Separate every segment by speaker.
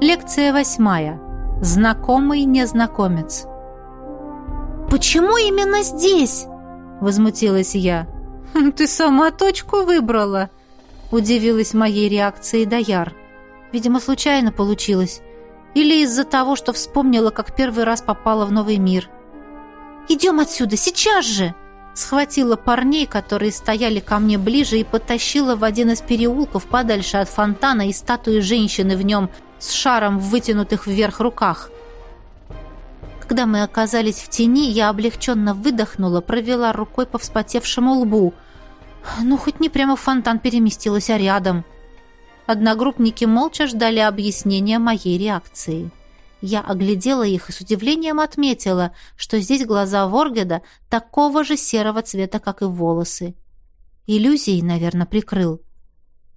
Speaker 1: Лекция восьмая. Знакомый незнакомец.
Speaker 2: «Почему именно здесь?» — возмутилась я.
Speaker 1: «Хм, «Ты сама точку выбрала», — удивилась моей реакцией Даяр. «Видимо, случайно получилось. Или из-за того, что вспомнила, как первый раз попала в новый мир».
Speaker 2: «Идем отсюда, сейчас же!»
Speaker 1: Схватила парней, которые стояли ко мне ближе, и потащила в один из переулков подальше от фонтана и статуи женщины в нем с шаром в вытянутых вверх руках. Когда мы оказались в тени, я облегченно выдохнула, провела рукой по вспотевшему лбу. Ну, хоть не прямо в фонтан переместилась, а рядом. Одногруппники молча ждали объяснения моей реакции. Я оглядела их и с удивлением отметила, что здесь глаза Воргеда такого же серого цвета, как и волосы. Иллюзией, наверное, прикрыл.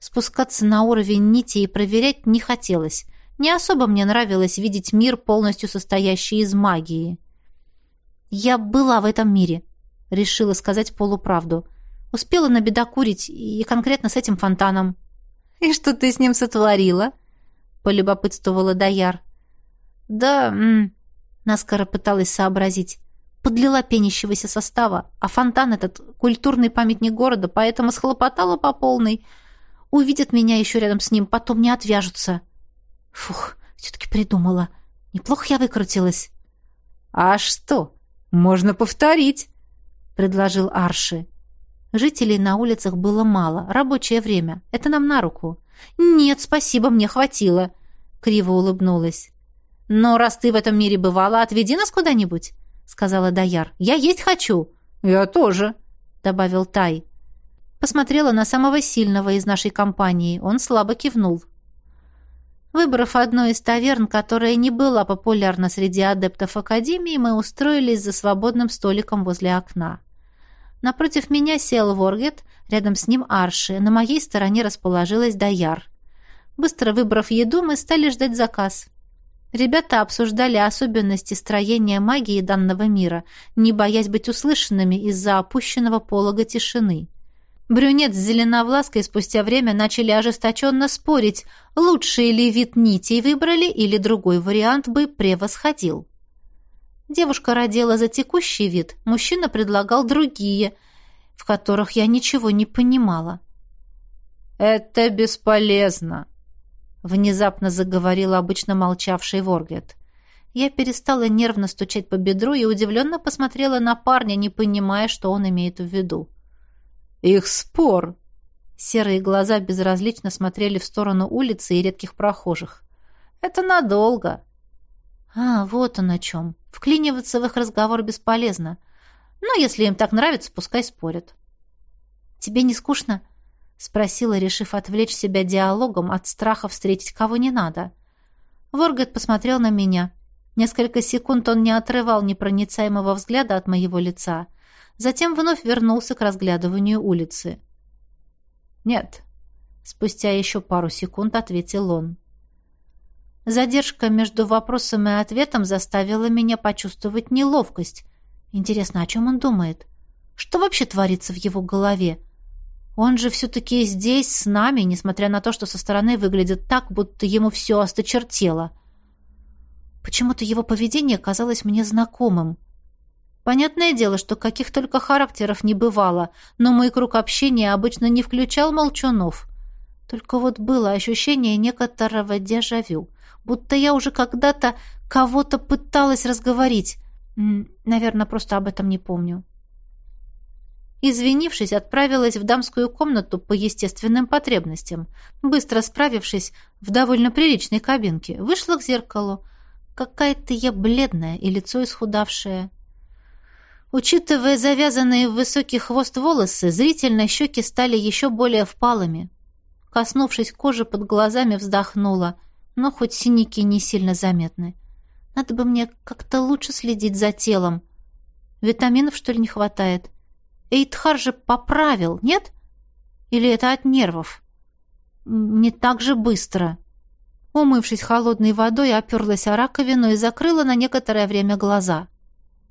Speaker 1: Спускаться на уровень нити и проверять не хотелось. Не особо мне нравилось видеть мир, полностью состоящий из магии. «Я была в этом мире», — решила сказать полуправду. «Успела набедокурить, и конкретно с этим фонтаном».
Speaker 2: «И что ты с ним сотворила?» — полюбопытствовала Даяр.
Speaker 1: «Да...» — наскоро пыталась сообразить. Подлила пенящегося состава, а фонтан этот — культурный памятник города, поэтому схлопотала по полной. Увидят меня еще рядом с ним, потом не отвяжутся. Фух, все-таки придумала. Неплохо я выкрутилась.
Speaker 2: «А что? Можно повторить», — предложил Арши.
Speaker 1: Жителей на улицах было мало, рабочее время. Это нам на руку. «Нет, спасибо, мне хватило», — криво улыбнулась. «Но раз ты в этом мире бывала, отведи нас куда-нибудь», — сказала Даяр. «Я есть хочу».
Speaker 2: «Я тоже», —
Speaker 1: добавил Тай. Посмотрела на самого сильного из нашей компании. Он слабо кивнул. Выбрав одну из таверн, которая не была популярна среди адептов Академии, мы устроились за свободным столиком возле окна. Напротив меня сел Воргет, рядом с ним Арши, на моей стороне расположилась Даяр. Быстро выбрав еду, мы стали ждать заказ. Ребята обсуждали особенности строения магии данного мира, не боясь быть услышанными из-за опущенного полога тишины. Брюнет с зеленовлаской спустя время начали ожесточенно спорить, лучший ли вид нитей выбрали или другой вариант бы превосходил. Девушка родила за текущий вид, мужчина предлагал другие, в которых я ничего не понимала.
Speaker 2: «Это бесполезно»,
Speaker 1: внезапно заговорил обычно молчавший Воргет. Я перестала нервно стучать по бедру и удивленно посмотрела на парня, не понимая, что он имеет в виду.
Speaker 2: «Их спор!»
Speaker 1: Серые глаза безразлично смотрели в сторону улицы и редких прохожих. «Это надолго!» «А, вот он о чем. Вклиниваться в их разговор бесполезно. Но если им так нравится, пускай спорят». «Тебе не скучно?» Спросила, решив отвлечь себя диалогом от страха встретить кого не надо. Воргет посмотрел на меня. Несколько секунд он не отрывал непроницаемого взгляда от моего лица. Затем вновь вернулся к разглядыванию улицы.
Speaker 2: «Нет», — спустя еще пару секунд ответил он.
Speaker 1: Задержка между вопросом и ответом заставила меня почувствовать неловкость. Интересно, о чем он думает? Что вообще творится в его голове? Он же все-таки здесь, с нами, несмотря на то, что со стороны выглядит так, будто ему все осточертело. Почему-то его поведение казалось мне знакомым. Понятное дело, что каких только характеров не бывало, но мой круг общения обычно не включал молчунов. Только вот было ощущение некоторого дежавю, будто я уже когда-то кого-то пыталась разговорить. Наверное, просто об этом не помню. Извинившись, отправилась в дамскую комнату по естественным потребностям. Быстро справившись в довольно приличной кабинке, вышла к зеркалу. Какая-то я бледная и лицо исхудавшее. Учитывая завязанные в высокий хвост волосы, зрительно щеки стали еще более впалыми. Коснувшись кожи под глазами, вздохнула, но хоть синяки не сильно заметны. Надо бы мне как-то лучше следить за телом. Витаминов, что ли, не хватает? — Эйтхар же поправил, нет? Или это от нервов? Не так же быстро. Умывшись холодной водой, оперлась о раковину и закрыла на некоторое время глаза.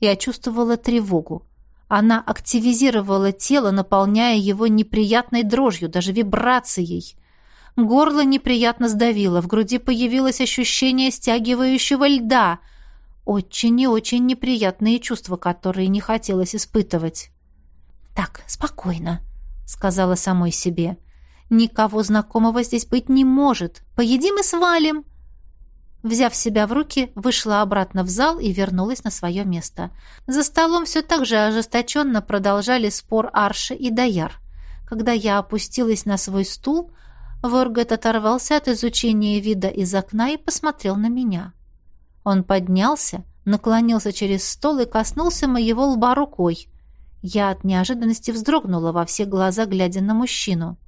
Speaker 1: Я чувствовала тревогу. Она активизировала тело, наполняя его неприятной дрожью, даже вибрацией. Горло неприятно сдавило, в груди появилось ощущение стягивающего льда. Очень и очень неприятные чувства, которые не хотелось испытывать. «Так, спокойно», — сказала самой себе. «Никого знакомого здесь быть не может. Поедим и свалим». Взяв себя в руки, вышла обратно в зал и вернулась на свое место. За столом все так же ожесточенно продолжали спор Арши и Даяр. Когда я опустилась на свой стул, Воргет оторвался от изучения вида из окна и посмотрел на меня. Он поднялся, наклонился через стол и коснулся моего лба рукой. Я от неожиданности вздрогнула во все глаза, глядя на мужчину.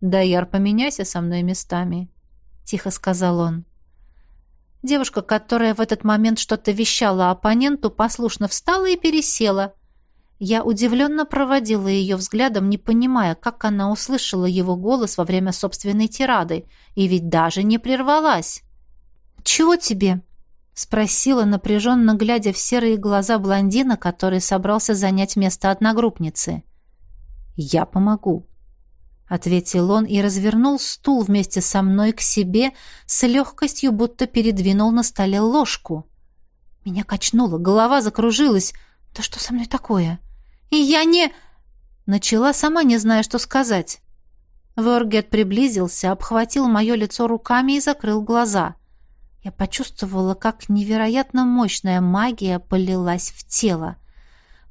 Speaker 1: «Даяр, поменяйся со мной местами», — тихо сказал он. Девушка, которая в этот момент что-то вещала оппоненту, послушно встала и пересела. Я удивленно проводила ее взглядом, не понимая, как она услышала его голос во время собственной тирады, и ведь даже не прервалась. «Чего тебе?» — спросила, напряженно глядя в серые глаза блондина, который собрался занять место одногруппницы. «Я помогу», — ответил он и развернул стул вместе со мной к себе, с легкостью будто передвинул на столе ложку. Меня качнуло, голова закружилась. «Да что со мной такое?» «И я не...» Начала сама, не зная, что сказать. Воргет приблизился, обхватил мое лицо руками и закрыл глаза. Я почувствовала, как невероятно мощная магия полилась в тело.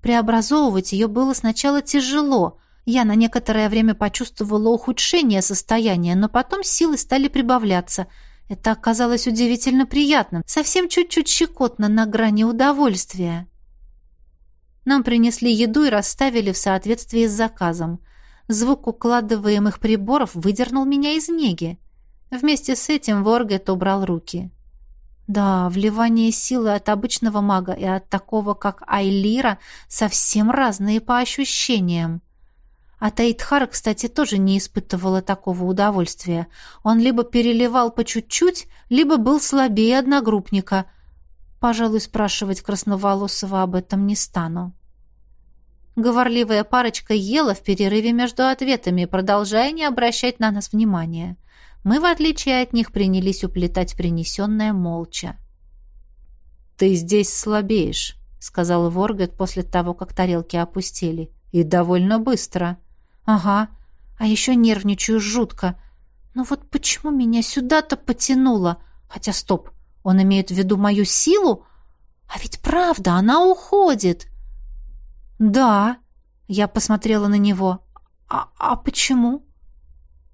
Speaker 1: Преобразовывать ее было сначала тяжело — я на некоторое время почувствовала ухудшение состояния, но потом силы стали прибавляться. Это оказалось удивительно приятным, совсем чуть-чуть щекотно на грани удовольствия. Нам принесли еду и расставили в соответствии с заказом. Звук укладываемых приборов выдернул меня из неги. Вместе с этим Воргет убрал руки. Да, вливание силы от обычного мага и от такого, как Айлира, совсем разные по ощущениям. А Таитхар, кстати, тоже не испытывала такого удовольствия. Он либо переливал по чуть-чуть, либо был слабее одногруппника. Пожалуй, спрашивать Красноволосого об этом не стану. Говорливая парочка ела в перерыве между ответами, продолжая не обращать на нас внимания. Мы, в отличие от них, принялись уплетать принесенное молча. «Ты здесь слабеешь», — сказал Воргет после того, как тарелки опустили. «И довольно быстро». Ага, а еще нервничаю жутко. Но вот почему меня сюда-то потянуло? Хотя стоп, он имеет в виду мою силу? А ведь правда, она уходит. Да, я посмотрела на него. А, а почему?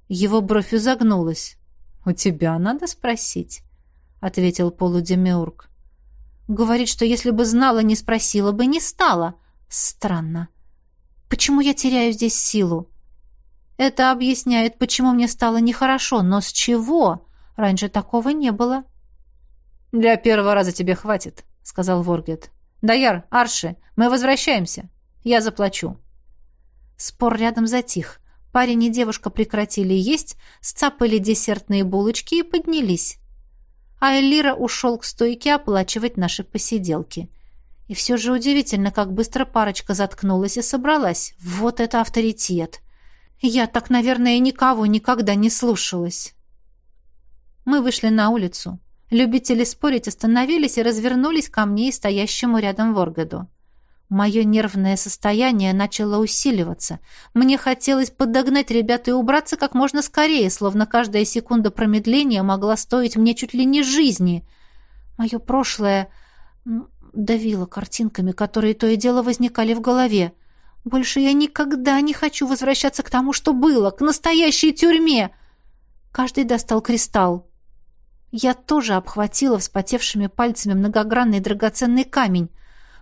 Speaker 1: Его бровь изогнулась. «У тебя надо спросить», — ответил полудемиург. «Говорит, что если бы знала, не спросила бы, не стала. Странно. Почему я теряю здесь силу? Это объясняет, почему мне стало нехорошо, но с чего? Раньше такого не было. Для первого раза тебе хватит, сказал Воргет. Даяр, Арши, мы возвращаемся. Я заплачу. Спор рядом затих. Парень и девушка прекратили есть, сцапали десертные булочки и поднялись. А Элира ушел к стойке оплачивать наши посиделки. И все же удивительно, как быстро парочка заткнулась и собралась. Вот это авторитет! Я так, наверное, никого никогда не слушалась. Мы вышли на улицу. Любители спорить остановились и развернулись ко мне и стоящему рядом Воргаду. Мое нервное состояние начало усиливаться. Мне хотелось подогнать ребят и убраться как можно скорее, словно каждая секунда промедления могла стоить мне чуть ли не жизни. Мое прошлое давило картинками, которые то и дело возникали в голове. Больше я никогда не хочу возвращаться к тому, что было, к настоящей тюрьме. Каждый достал кристалл. Я тоже обхватила вспотевшими пальцами многогранный драгоценный камень.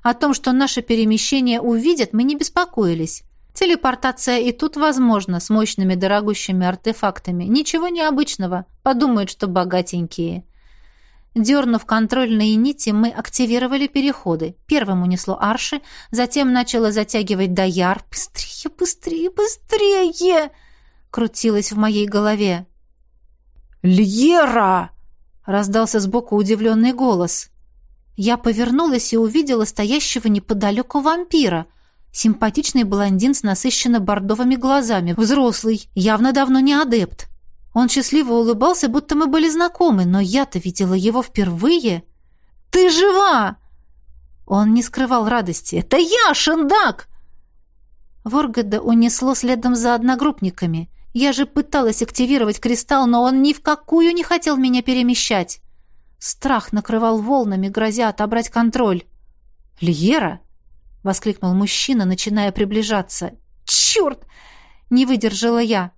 Speaker 1: О том, что наше перемещение увидят, мы не беспокоились. Телепортация и тут возможна с мощными дорогущими артефактами. Ничего необычного. Подумают, что богатенькие. Дернув контрольные нити, мы активировали переходы. Первым унесло арши, затем начало затягивать даяр. «Быстрее, быстрее, быстрее!» крутилось в моей голове. «Льера!» — раздался сбоку удивленный голос. Я повернулась и увидела стоящего неподалеку вампира. Симпатичный блондин с насыщенно бордовыми глазами, взрослый, явно давно не адепт. Он счастливо улыбался, будто мы были знакомы, но я-то видела его впервые. «Ты жива!» Он не скрывал радости. «Это я, Шендак!» Воргода унесло следом за одногруппниками. Я же пыталась активировать кристалл, но он ни в какую не хотел меня перемещать. Страх накрывал волнами, грозя отобрать контроль. «Льера!» — воскликнул мужчина, начиная приближаться. «Черт!» — не выдержала я.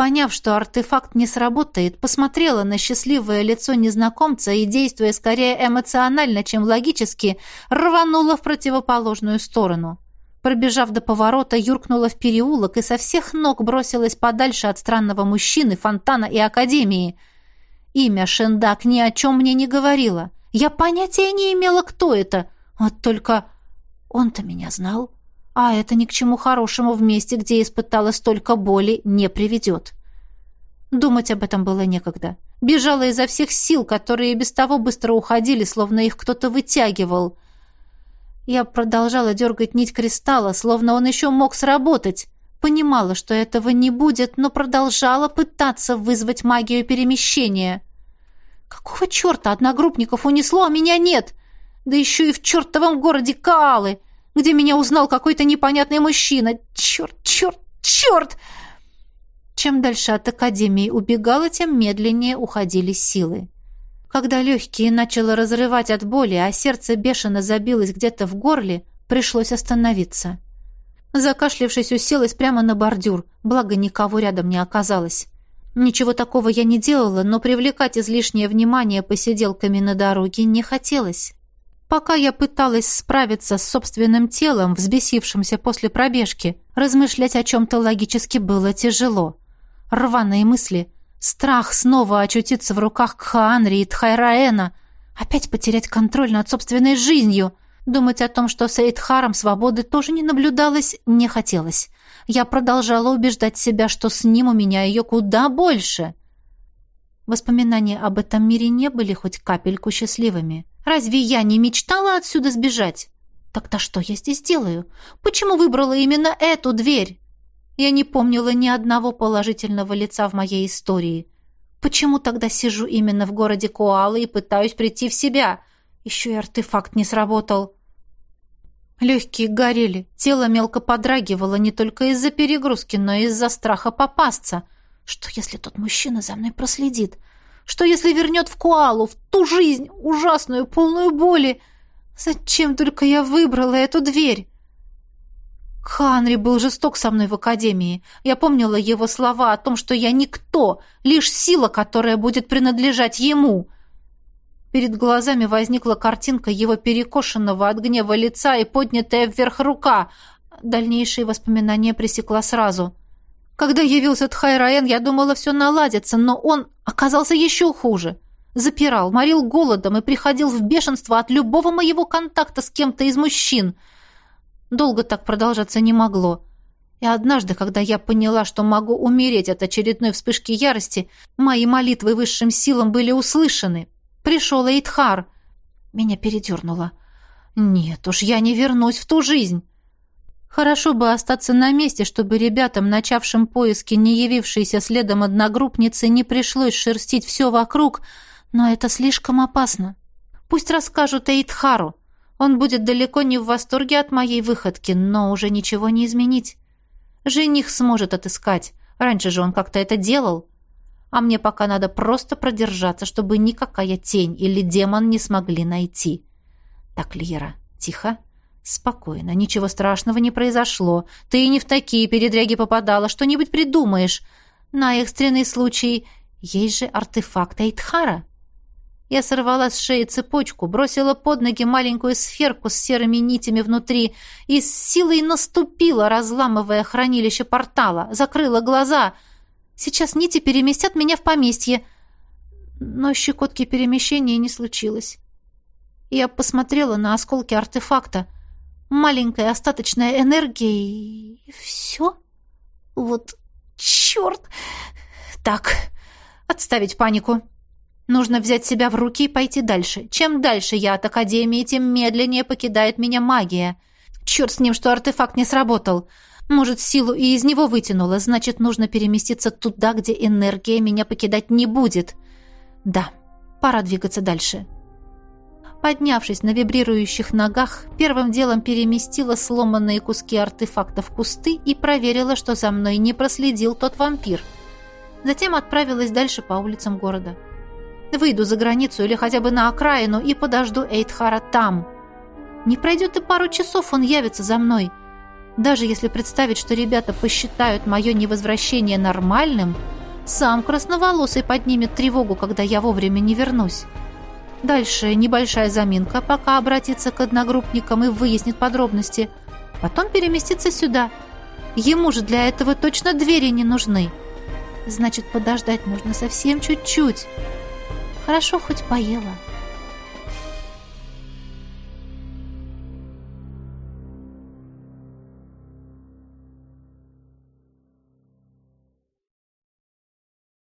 Speaker 1: Поняв, что артефакт не сработает, посмотрела на счастливое лицо незнакомца и, действуя скорее эмоционально, чем логически, рванула в противоположную сторону. Пробежав до поворота, юркнула в переулок и со всех ног бросилась подальше от странного мужчины, фонтана и академии. Имя Шендак ни о чем мне не говорило. Я понятия не имела, кто это. Вот только он-то меня знал. А это ни к чему хорошему в месте, где испытала столько боли, не приведет. Думать об этом было некогда. Бежала изо всех сил, которые без того быстро уходили, словно их кто-то вытягивал — я продолжала дергать нить кристалла, словно он еще мог сработать. Понимала, что этого не будет, но продолжала пытаться вызвать магию перемещения. Какого черта одногруппников унесло, а меня нет? Да еще и в чертовом городе Каалы, где меня узнал какой-то непонятный мужчина. Черт, черт, черт! Чем дальше от Академии убегала, тем медленнее уходили силы. Когда легкие начало разрывать от боли, а сердце бешено забилось где-то в горле, пришлось остановиться. Закашлившись, уселась прямо на бордюр, благо никого рядом не оказалось. Ничего такого я не делала, но привлекать излишнее внимание посиделками на дороге не хотелось. Пока я пыталась справиться с собственным телом, взбесившимся после пробежки, размышлять о чем-то логически было тяжело. Рваные мысли — Страх снова очутиться в руках Кхаанри и Тхайраэна, опять потерять контроль над собственной жизнью. Думать о том, что с Эйдхаром свободы тоже не наблюдалось, не хотелось. Я продолжала убеждать себя, что с ним у меня ее куда больше. Воспоминания об этом мире не были хоть капельку счастливыми. Разве я не мечтала отсюда сбежать? Тогда что я здесь делаю? Почему выбрала именно эту дверь? Я не помнила ни одного положительного лица в моей истории. Почему тогда сижу именно в городе Коалы и пытаюсь прийти в себя? Еще и артефакт не сработал. Легкие горели, тело мелко подрагивало не только из-за перегрузки, но и из-за страха попасться. Что, если тот мужчина за мной проследит? Что, если вернет в Куалу, в ту жизнь, ужасную, полную боли? Зачем только я выбрала эту дверь? Ханри был жесток со мной в академии. Я помнила его слова о том, что я никто, лишь сила, которая будет принадлежать ему. Перед глазами возникла картинка его перекошенного от гнева лица и поднятая вверх рука. Дальнейшие воспоминания пресекла сразу. Когда явился Тхайраен, я думала, все наладится, но он оказался еще хуже. Запирал, морил голодом и приходил в бешенство от любого моего контакта с кем-то из мужчин — Долго так продолжаться не могло. И однажды, когда я поняла, что могу умереть от очередной вспышки ярости, мои молитвы высшим силам были услышаны. Пришел Эйдхар. Меня передернуло. Нет уж, я не вернусь в ту жизнь. Хорошо бы остаться на месте, чтобы ребятам, начавшим поиски не явившейся следом одногруппницы, не пришлось шерстить все вокруг, но это слишком опасно. Пусть расскажут Эйдхару. Он будет далеко не в восторге от моей выходки, но уже ничего не изменить. Жених сможет отыскать. Раньше же он как-то это делал. А мне пока надо просто продержаться, чтобы никакая тень или демон не смогли найти. Так, Лера, тихо, спокойно, ничего страшного не произошло. Ты и не в такие передряги попадала, что-нибудь придумаешь. На экстренный случай есть же артефакт Эйтхара. Я сорвала с шеи цепочку, бросила под ноги маленькую сферку с серыми нитями внутри и с силой наступила, разламывая хранилище портала, закрыла глаза. Сейчас нити переместят меня в поместье. Но щекотки перемещения не случилось. Я посмотрела на осколки артефакта. Маленькая остаточная энергия и... все? Вот черт! Так, отставить панику. Нужно взять себя в руки и пойти дальше. Чем дальше я от Академии, тем медленнее покидает меня магия. Черт с ним, что артефакт не сработал. Может, силу и из него вытянула, значит, нужно переместиться туда, где энергия меня покидать не будет. Да, пора двигаться дальше. Поднявшись на вибрирующих ногах, первым делом переместила сломанные куски артефактов в кусты и проверила, что за мной не проследил тот вампир. Затем отправилась дальше по улицам города. Выйду за границу или хотя бы на окраину и подожду Эйтхара там. Не пройдет и пару часов, он явится за мной. Даже если представить, что ребята посчитают мое невозвращение нормальным, сам красноволосый поднимет тревогу, когда я вовремя не вернусь. Дальше небольшая заминка, пока обратится к одногруппникам и выяснит подробности. Потом переместится сюда. Ему же для этого точно двери не нужны. Значит, подождать нужно совсем чуть-чуть. Хорошо хоть поела.